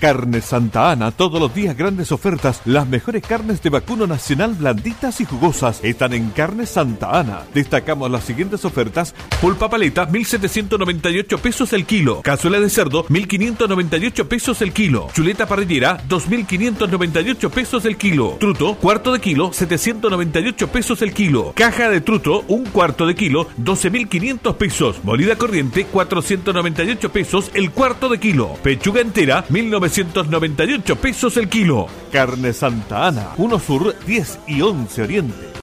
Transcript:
Carne Santa Ana, todos los días grandes ofertas. Las mejores carnes de vacuno nacional blanditas y jugosas están en Carne Santa Ana. Destacamos las siguientes ofertas. Pulpa paleta, 1.798 pesos el kilo. Cazuela de cerdo, 1.598 pesos el kilo. Chuleta parrillera, 2.598 pesos el kilo. Truto, cuarto de kilo, 798 pesos el kilo. Caja de truto, un cuarto de kilo, 12.500 pesos. Molida corriente, 498 pesos el cuarto de kilo. Pechuga entera, 1.900 998 pesos el kilo. Carne Santa Ana, 1 Sur 10 y 11 Oriente.